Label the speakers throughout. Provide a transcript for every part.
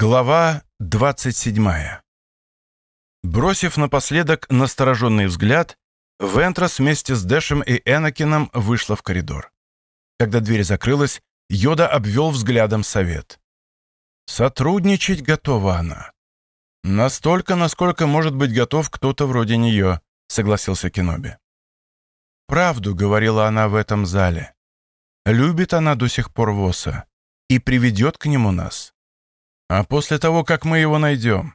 Speaker 1: Глава 27. Бросив напоследок настороженный взгляд, Вентрас вместе с Дэшем и Энакином вышла в коридор. Когда дверь закрылась, Йода обвел взглядом совет. Сотрудничать готова она. Настолько, насколько может быть готов кто-то вроде нее, согласился Кеноби. Правду говорила она в этом зале. Любит она до сих пор Воса и приведет к нему нас. А после того, как мы его найдем?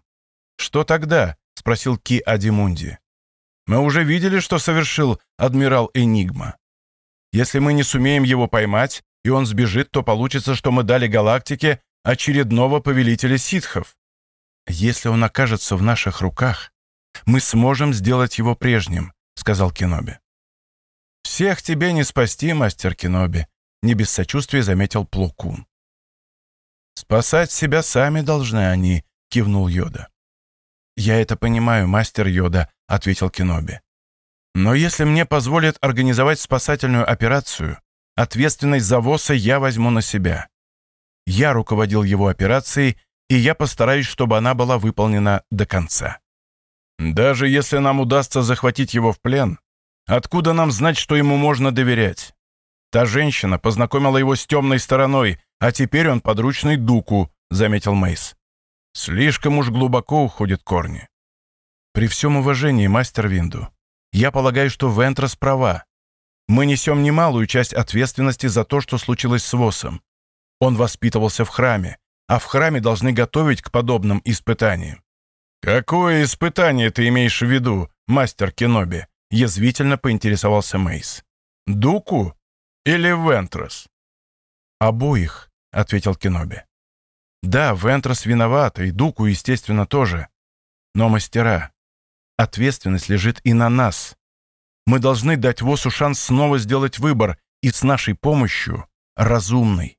Speaker 1: Что тогда? Спросил Ки Адимунди. Мы уже видели, что совершил адмирал Энигма. Если мы не сумеем его поймать, и он сбежит, то получится, что мы дали галактике очередного повелителя ситхов. Если он окажется в наших руках, мы сможем сделать его прежним, сказал Киноби. Всех тебе не спасти, мастер Киноби, не без сочувствия заметил Плукун. «Спасать себя сами должны они», — кивнул Йода. «Я это понимаю, мастер Йода», — ответил Киноби. «Но если мне позволят организовать спасательную операцию, ответственность за ВОСа я возьму на себя. Я руководил его операцией, и я постараюсь, чтобы она была выполнена до конца. Даже если нам удастся захватить его в плен, откуда нам знать, что ему можно доверять? Та женщина познакомила его с темной стороной, а теперь он подручный Дуку», — заметил Мейс. «Слишком уж глубоко уходят корни». «При всем уважении, мастер Винду, я полагаю, что Вентрос права. Мы несем немалую часть ответственности за то, что случилось с Восом. Он воспитывался в храме, а в храме должны готовить к подобным испытаниям». «Какое испытание ты имеешь в виду, мастер Кеноби?» — язвительно поинтересовался Мейс. «Дуку или Вентрос?» «Обоих», — ответил Кеноби. «Да, Вентрос виноват, и Дуку, естественно, тоже. Но, мастера, ответственность лежит и на нас. Мы должны дать Восу шанс снова сделать выбор, и с нашей помощью разумный».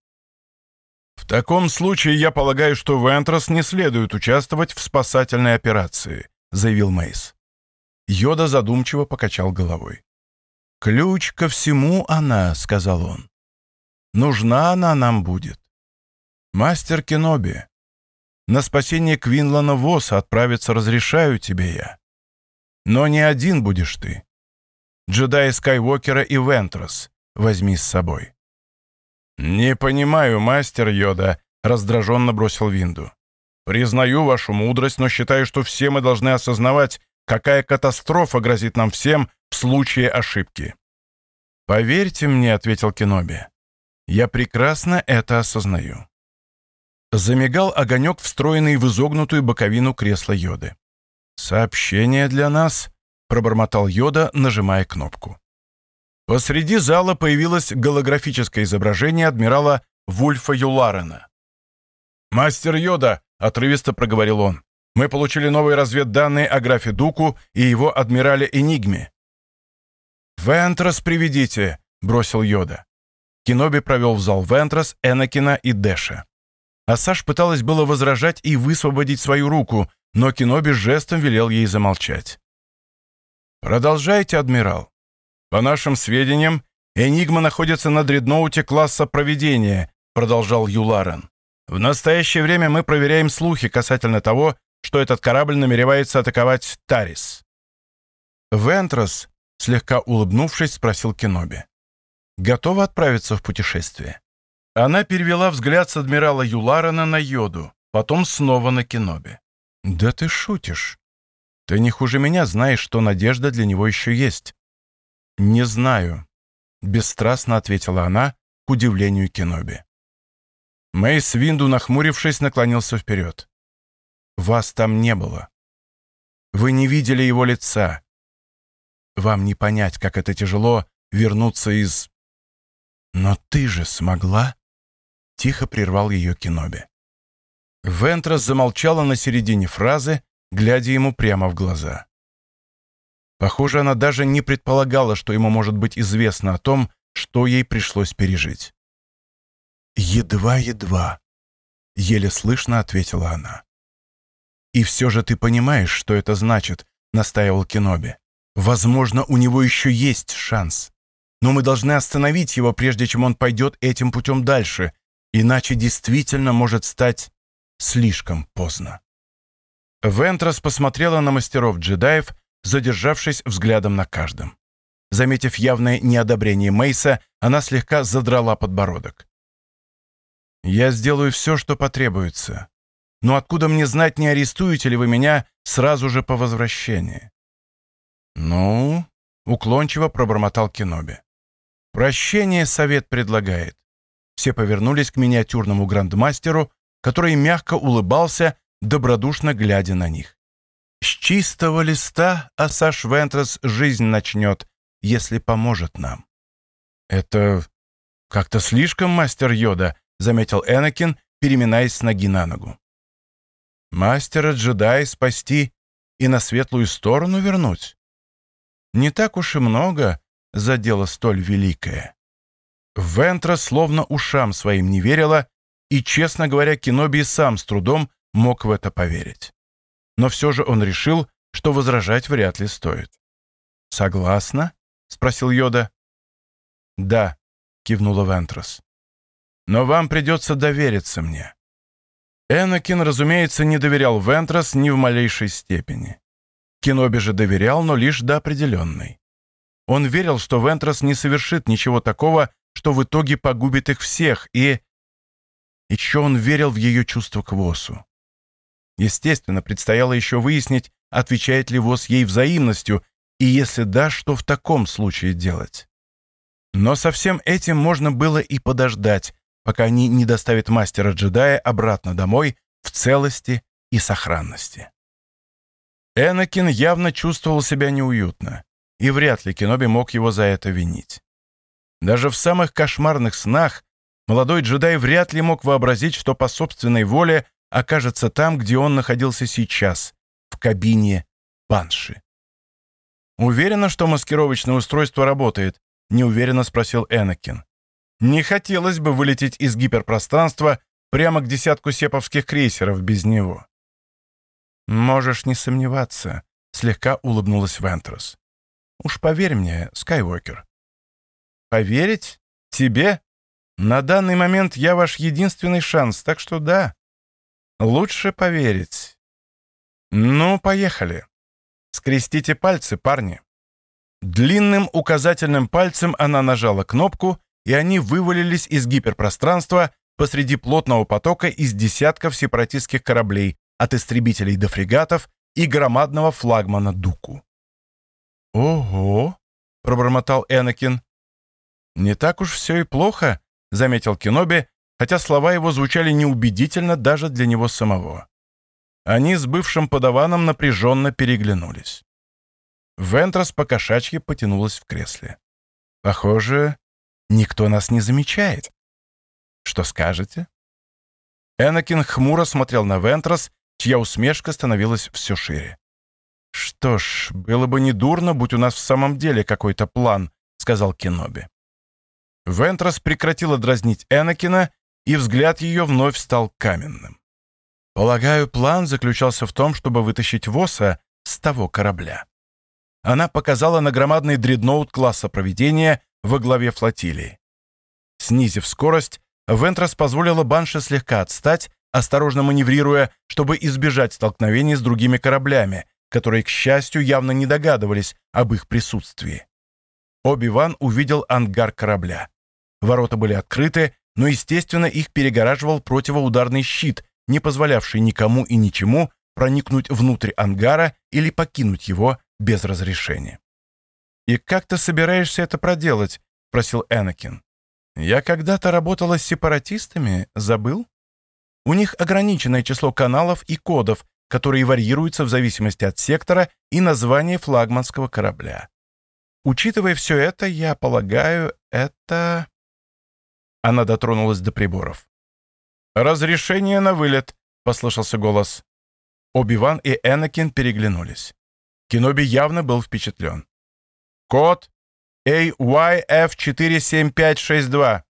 Speaker 1: «В таком случае я полагаю, что Вентрос не следует участвовать в спасательной операции», — заявил Мейс. Йода задумчиво покачал головой. «Ключ ко всему она», — сказал он. «Нужна она нам будет. «Мастер Кеноби, на спасение Квинлана Восса отправиться разрешаю тебе я. Но не один будешь ты. Джедаи Скайуокера и Вентрос возьми с собой». «Не понимаю, мастер Йода», — раздраженно бросил Винду. «Признаю вашу мудрость, но считаю, что все мы должны осознавать, какая катастрофа грозит нам всем в случае ошибки». «Поверьте мне», — ответил Кеноби, — «я прекрасно это осознаю». Замигал огонек, встроенный в изогнутую боковину кресла Йоды. «Сообщение для нас», — пробормотал Йода, нажимая кнопку. Посреди зала появилось голографическое изображение адмирала Вульфа Юларена. «Мастер Йода», — отрывисто проговорил он, — «мы получили новые разведданные о графе Дуку и его адмирале Энигме». «Вентрос приведите», — бросил Йода. Киноби провел в зал Вентрос, Энакина и Дэша. А Саш пыталась было возражать и высвободить свою руку, но Киноби жестом велел ей замолчать. «Продолжайте, адмирал. По нашим сведениям, Энигма находится на дредноуте класса проведения», продолжал Юларен. «В настоящее время мы проверяем слухи касательно того, что этот корабль намеревается атаковать Тарис». Вентрос, слегка улыбнувшись, спросил Киноби. «Готова отправиться в путешествие?» Она перевела взгляд с адмирала Юларена на Йоду, потом снова на Кеноби. «Да ты шутишь. Ты не хуже меня знаешь, что надежда для него еще есть». «Не знаю», — бесстрастно ответила она, к удивлению Кеноби. Мейс Винду, нахмурившись, наклонился вперед. «Вас там не было. Вы не видели его лица. Вам не понять, как это тяжело вернуться из... Но ты же смогла?» Тихо прервал ее Киноби. Вентрас замолчала на середине фразы, глядя ему прямо в глаза. Похоже, она даже не предполагала, что ему может быть известно о том, что ей пришлось пережить. «Едва-едва», — еле слышно ответила она. «И все же ты понимаешь, что это значит», — настаивал Киноби. «Возможно, у него еще есть шанс. Но мы должны остановить его, прежде чем он пойдет этим путем дальше, Иначе действительно может стать слишком поздно. Вентрас посмотрела на мастеров джедаев, задержавшись взглядом на каждом. Заметив явное неодобрение Мейса, она слегка задрала подбородок. «Я сделаю все, что потребуется. Но откуда мне знать, не арестуете ли вы меня сразу же по возвращении?» «Ну...» — уклончиво пробормотал Кеноби. «Прощение совет предлагает». Все повернулись к миниатюрному грандмастеру, который мягко улыбался, добродушно глядя на них. «С чистого листа Асаш Вентрес жизнь начнет, если поможет нам». «Это как-то слишком, мастер Йода», — заметил Энакин, переминаясь с ноги на ногу. «Мастера джедай спасти и на светлую сторону вернуть? Не так уж и много за дело столь великое». Вентра словно ушам своим не верила, и, честно говоря, Кеноби сам с трудом мог в это поверить. Но все же он решил, что возражать вряд ли стоит. «Согласна?» — спросил Йода. «Да», — кивнула Вентрос. «Но вам придется довериться мне». Энакин, разумеется, не доверял Вентрос ни в малейшей степени. Кеноби же доверял, но лишь до определенной. Он верил, что Вентрос не совершит ничего такого, что в итоге погубит их всех, и... Еще он верил в ее чувство к Восу. Естественно, предстояло еще выяснить, отвечает ли ВОЗ ей взаимностью, и если да, что в таком случае делать. Но со всем этим можно было и подождать, пока они не доставят мастера-джедая обратно домой в целости и сохранности. Энакин явно чувствовал себя неуютно, и вряд ли Кеноби мог его за это винить. Даже в самых кошмарных снах молодой джедай вряд ли мог вообразить, что по собственной воле окажется там, где он находился сейчас, в кабине Банши. «Уверена, что маскировочное устройство работает?» — неуверенно спросил Энакин. «Не хотелось бы вылететь из гиперпространства прямо к десятку сеповских крейсеров без него». «Можешь не сомневаться», — слегка улыбнулась Вентрос. «Уж поверь мне, Скайуокер». «Поверить? Тебе? На данный момент я ваш единственный шанс, так что да, Лучше поверить. Ну, поехали. Скрестите пальцы, парни. Длинным указательным пальцем она нажала кнопку, и они вывалились из гиперпространства посреди плотного потока из десятков сепаратистских кораблей, от истребителей до фрегатов и громадного флагмана Дуку. «Ого!» — пробормотал Энакин. «Не так уж все и плохо», — заметил Кеноби, хотя слова его звучали неубедительно даже для него самого. Они с бывшим подаваном напряженно переглянулись. Вентрос по кошачьи потянулась в кресле. «Похоже, никто нас не замечает. Что скажете?» Энакин хмуро смотрел на Вентрос, чья усмешка становилась все шире. «Что ж, было бы недурно, будь у нас в самом деле какой-то план», — сказал Кеноби. Вентрос прекратила дразнить Энакина и взгляд ее вновь стал каменным. Полагаю, план заключался в том, чтобы вытащить Воса с того корабля. Она показала на громадный дредноут класса проведения во главе флотилии. Снизив скорость, Вентрас позволила Банше слегка отстать, осторожно маневрируя, чтобы избежать столкновений с другими кораблями, которые, к счастью, явно не догадывались об их присутствии. Оби-Ван увидел ангар корабля. Ворота были открыты, но, естественно, их перегораживал противоударный щит, не позволявший никому и ничему проникнуть внутрь ангара или покинуть его без разрешения. «И как ты собираешься это проделать?» — просил Энакин. «Я когда-то работала с сепаратистами, забыл? У них ограниченное число каналов и кодов, которые варьируются в зависимости от сектора и названия флагманского корабля. Учитывая все это, я полагаю, это...» Она дотронулась до приборов. «Разрешение на вылет», — послышался голос. Оби-Ван и Энакин переглянулись. Кеноби явно был впечатлен. «Код AYF47562».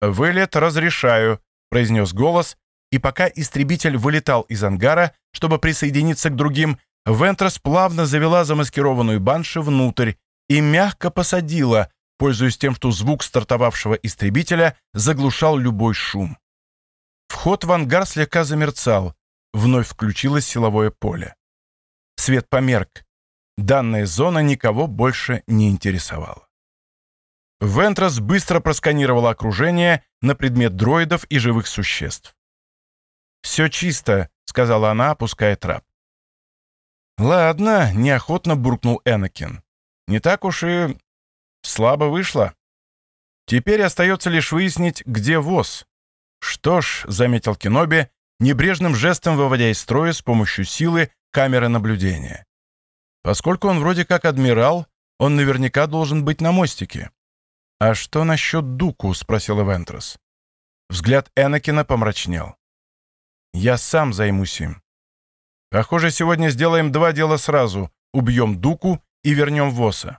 Speaker 1: «Вылет разрешаю», — произнес голос, и пока истребитель вылетал из ангара, чтобы присоединиться к другим, Вентрос плавно завела замаскированную банши внутрь и мягко посадила, пользуясь тем, что звук стартовавшего истребителя заглушал любой шум. Вход в ангар слегка замерцал. Вновь включилось силовое поле. Свет померк. Данная зона никого больше не интересовала. Вентрос быстро просканировала окружение на предмет дроидов и живых существ. «Все чисто», — сказала она, опуская трап. «Ладно», — неохотно буркнул Энакин. «Не так уж и слабо вышло. Теперь остается лишь выяснить, где ВОЗ». «Что ж», — заметил Киноби, небрежным жестом выводя из строя с помощью силы камеры наблюдения. «Поскольку он вроде как адмирал, он наверняка должен быть на мостике». «А что насчет Дуку?» — спросил Вентрос. Взгляд Энакина помрачнел. «Я сам займусь им. Похоже, сегодня сделаем два дела сразу. Убьем Дуку и вернем Воса».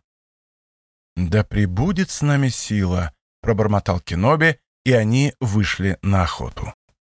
Speaker 1: «Да пребудет с нами сила», — пробормотал Киноби, и они вышли на охоту.